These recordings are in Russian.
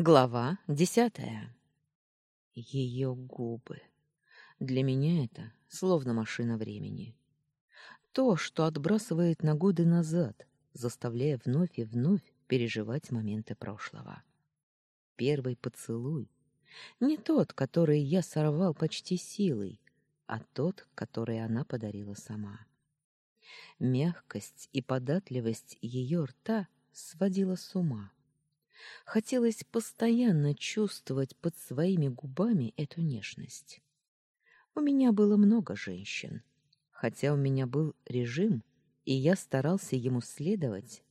Глава десятая. Ее губы. Для меня это словно машина времени. То, что отбрасывает на годы назад, заставляя вновь и вновь переживать моменты прошлого. Первый поцелуй. Не тот, который я сорвал почти силой, а тот, который она подарила сама. Мягкость и податливость ее рта сводила с ума. Хотелось постоянно чувствовать под своими губами эту нежность. У меня было много женщин. Хотя у меня был режим, и я старался ему следовать,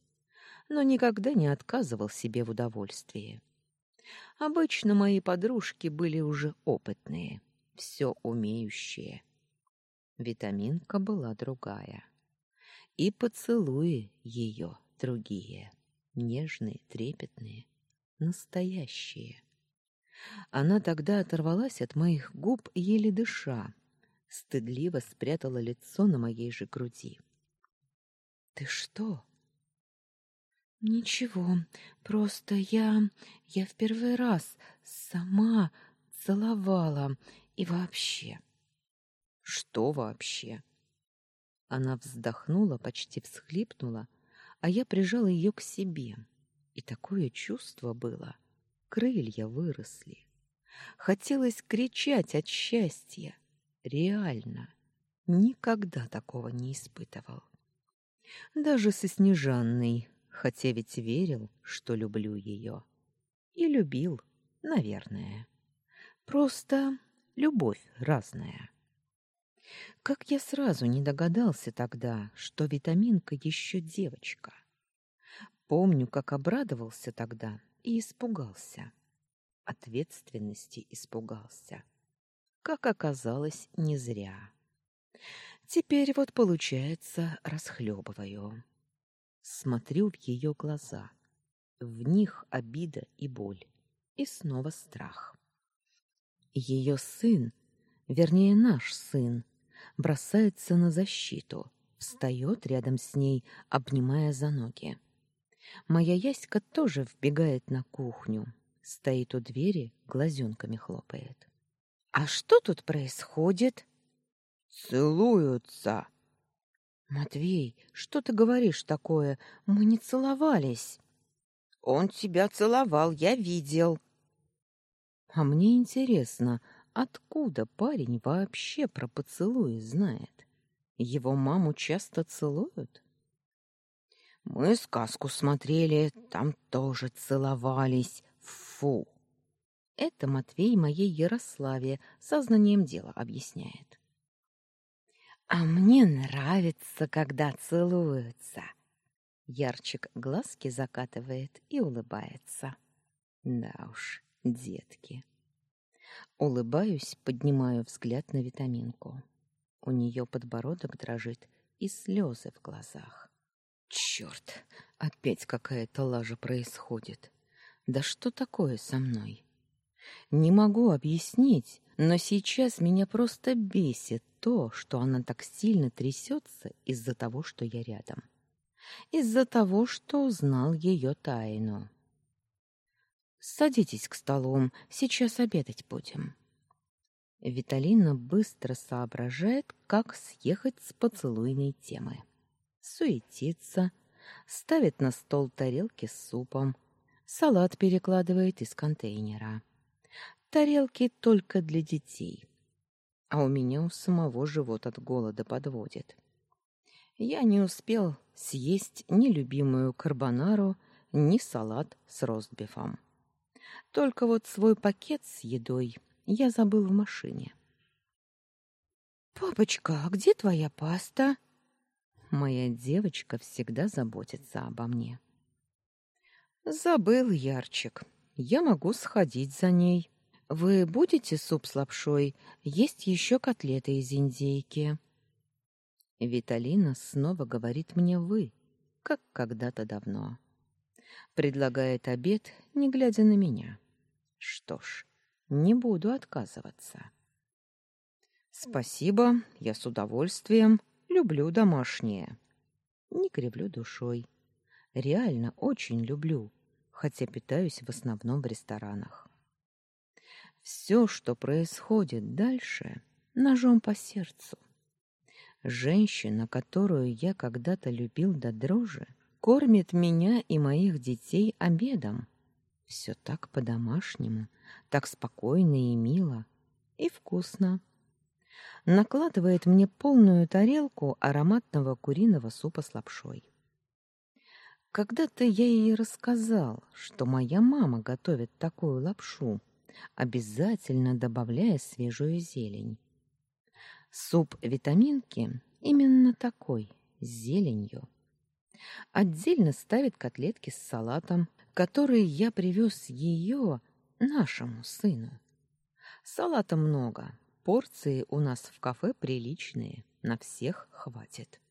но никогда не отказывал себе в удовольствии. Обычно мои подружки были уже опытные, все умеющие. Витаминка была другая. И поцелуи ее другие нежные, трепетные, настоящие. Она тогда оторвалась от моих губ, еле дыша, стыдливо спрятала лицо на моей же груди. Ты что? Ничего, просто я я в первый раз сама целовала и вообще. Что вообще? Она вздохнула, почти всхлипнула, а я прижала ее к себе. И такое чувство было. Крылья выросли. Хотелось кричать от счастья. Реально. Никогда такого не испытывал. Даже со Снежанной, хотя ведь верил, что люблю ее. И любил, наверное. Просто любовь разная. Как я сразу не догадался тогда, что витаминка еще девочка. Помню, как обрадовался тогда и испугался. Ответственности испугался. Как оказалось, не зря. Теперь вот, получается, расхлебываю. Смотрю в ее глаза. В них обида и боль. И снова страх. Ее сын, вернее, наш сын, бросается на защиту, встает рядом с ней, обнимая за ноги. Моя Яська тоже вбегает на кухню, стоит у двери, глазенками хлопает. А что тут происходит? Целуются. Матвей, что ты говоришь такое? Мы не целовались. Он тебя целовал, я видел. А мне интересно, Откуда парень вообще про поцелуи знает? Его маму часто целуют? Мы сказку смотрели, там тоже целовались. Фу. Это Матвей моей Ярославе сознанием дела объясняет. А мне нравится, когда целуются. Ярчик глазки закатывает и улыбается. Да уж, детки. Улыбаюсь, поднимаю взгляд на витаминку. У нее подбородок дрожит и слезы в глазах. Черт, опять какая-то лажа происходит. Да что такое со мной? Не могу объяснить, но сейчас меня просто бесит то, что она так сильно трясется из-за того, что я рядом. Из-за того, что узнал ее тайну. Садитесь к столу, сейчас обедать будем. Виталина быстро соображает, как съехать с поцелуйной темы. Суетится, ставит на стол тарелки с супом, салат перекладывает из контейнера. Тарелки только для детей. А у меня у самого живот от голода подводит. Я не успел съесть ни любимую карбонару, ни салат с ростбифом. Только вот свой пакет с едой я забыл в машине. Папочка, а где твоя паста? Моя девочка всегда заботится обо мне. Забыл, Ярчик. Я могу сходить за ней. Вы будете суп с лапшой? Есть еще котлеты из индейки. Виталина снова говорит мне вы, как когда-то давно. Предлагает обед, не глядя на меня. Что ж, не буду отказываться. Спасибо, я с удовольствием люблю домашнее. Не кривлю душой. Реально очень люблю, хотя питаюсь в основном в ресторанах. Все, что происходит дальше, ножом по сердцу. Женщина, которую я когда-то любил до дрожи, кормит меня и моих детей обедом. Все так по-домашнему, так спокойно и мило, и вкусно. Накладывает мне полную тарелку ароматного куриного супа с лапшой. Когда-то я ей рассказал, что моя мама готовит такую лапшу, обязательно добавляя свежую зелень. Суп-витаминки именно такой, с зеленью. Отдельно ставит котлетки с салатом, которые я привез ее, нашему сыну. Салата много, порции у нас в кафе приличные, на всех хватит.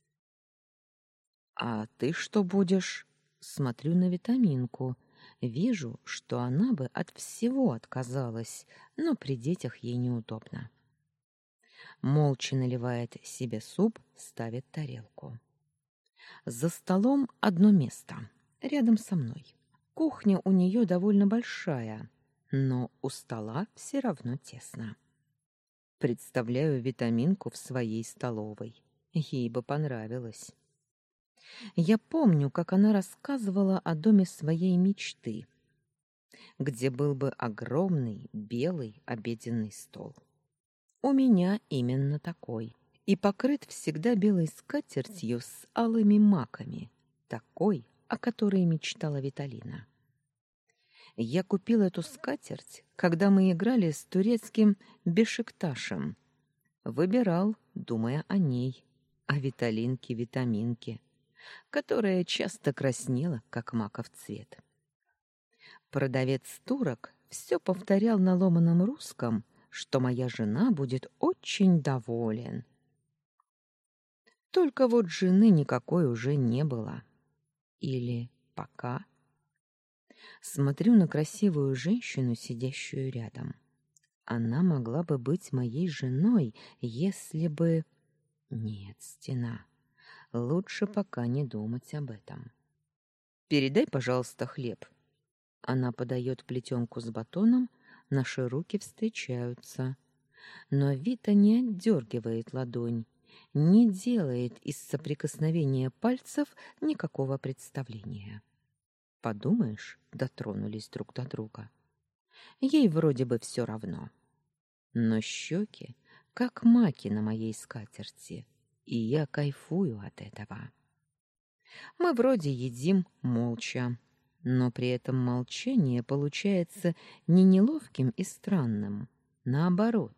«А ты что будешь?» Смотрю на витаминку. Вижу, что она бы от всего отказалась, но при детях ей неудобно молча наливает себе суп, ставит тарелку. За столом одно место, рядом со мной. Кухня у нее довольно большая, но у стола все равно тесно. Представляю витаминку в своей столовой. Ей бы понравилось. Я помню, как она рассказывала о доме своей мечты, где был бы огромный белый обеденный стол. У меня именно такой. И покрыт всегда белой скатертью с алыми маками, такой, о которой мечтала Виталина. Я купил эту скатерть, когда мы играли с турецким Бешикташем. Выбирал, думая о ней, о Виталинке-витаминке, которая часто краснела, как маков цвет. Продавец турок все повторял на ломаном русском — что моя жена будет очень доволен. Только вот жены никакой уже не было. Или пока. Смотрю на красивую женщину, сидящую рядом. Она могла бы быть моей женой, если бы... Нет, стена. Лучше пока не думать об этом. Передай, пожалуйста, хлеб. Она подает плетенку с батоном, Наши руки встречаются. Но Вита не отдергивает ладонь, не делает из соприкосновения пальцев никакого представления. Подумаешь, дотронулись друг до друга. Ей вроде бы все равно. Но щеки, как маки на моей скатерти, и я кайфую от этого. Мы вроде едим молча, но при этом молчание получается не неловким и странным. Наоборот,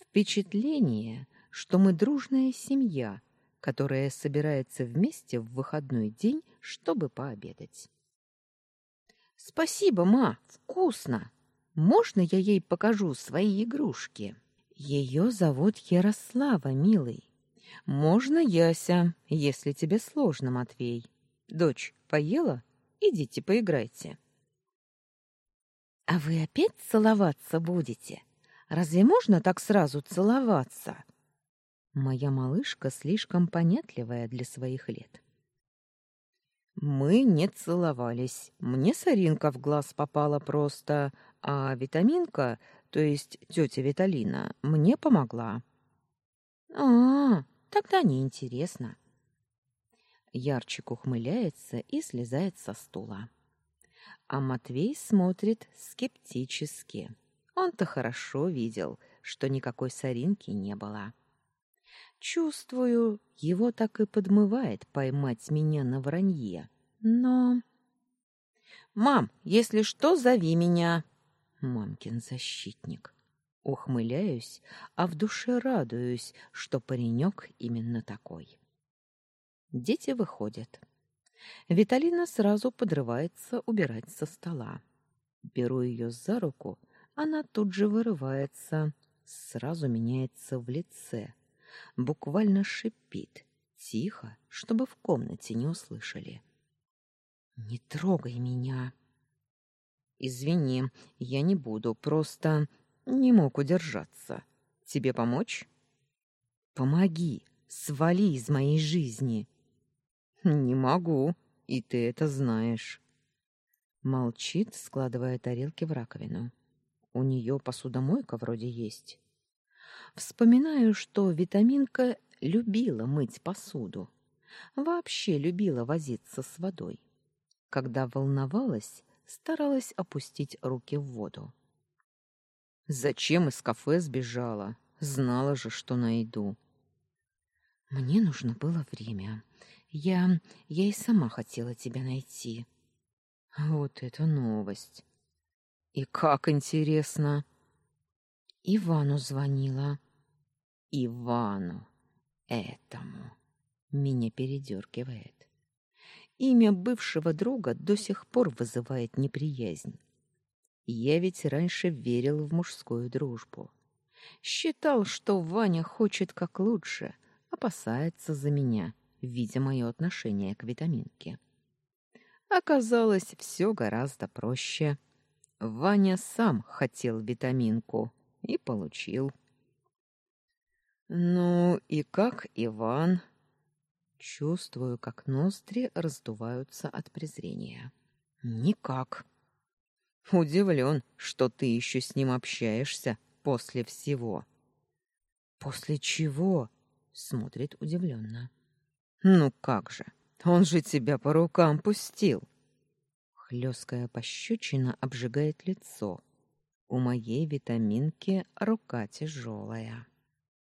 впечатление, что мы дружная семья, которая собирается вместе в выходной день, чтобы пообедать. Спасибо, ма, вкусно. Можно я ей покажу свои игрушки? Ее зовут Ярослава, милый. Можно Яся, если тебе сложно, Матвей. Дочь, поела? Идите поиграйте. А вы опять целоваться будете? Разве можно так сразу целоваться? Моя малышка слишком понятливая для своих лет. Мы не целовались. Мне соринка в глаз попала просто, а витаминка, то есть тетя Виталина, мне помогла. А, -а, -а тогда неинтересно. Ярчик ухмыляется и слезает со стула. А Матвей смотрит скептически. Он-то хорошо видел, что никакой соринки не было. Чувствую, его так и подмывает поймать меня на вранье. Но... «Мам, если что, зови меня!» Мамкин защитник. Ухмыляюсь, а в душе радуюсь, что паренек именно такой. Дети выходят. Виталина сразу подрывается убирать со стола. Беру ее за руку, она тут же вырывается, сразу меняется в лице, буквально шипит, тихо, чтобы в комнате не услышали. «Не трогай меня!» «Извини, я не буду, просто не мог удержаться. Тебе помочь?» «Помоги, свали из моей жизни!» Не могу, и ты это знаешь. Молчит, складывая тарелки в раковину. У нее посудомойка вроде есть. Вспоминаю, что витаминка любила мыть посуду. Вообще любила возиться с водой. Когда волновалась, старалась опустить руки в воду. Зачем из кафе сбежала? Знала же, что найду. Мне нужно было время. Я я и сама хотела тебя найти. Вот это новость. И как интересно. Ивану звонила. Ивану этому меня передергивает. Имя бывшего друга до сих пор вызывает неприязнь. Я ведь раньше верил в мужскую дружбу. Считал, что Ваня хочет как лучше, опасается за меня, видя мое отношение к витаминке. Оказалось, все гораздо проще. Ваня сам хотел витаминку и получил. Ну и как, Иван? Чувствую, как ноздри раздуваются от презрения. Никак. Удивлен, что ты еще с ним общаешься после всего. После чего? Смотрит удивленно. Ну как же? Он же тебя по рукам пустил. Хлесткая пощечина обжигает лицо. У моей витаминки рука тяжелая.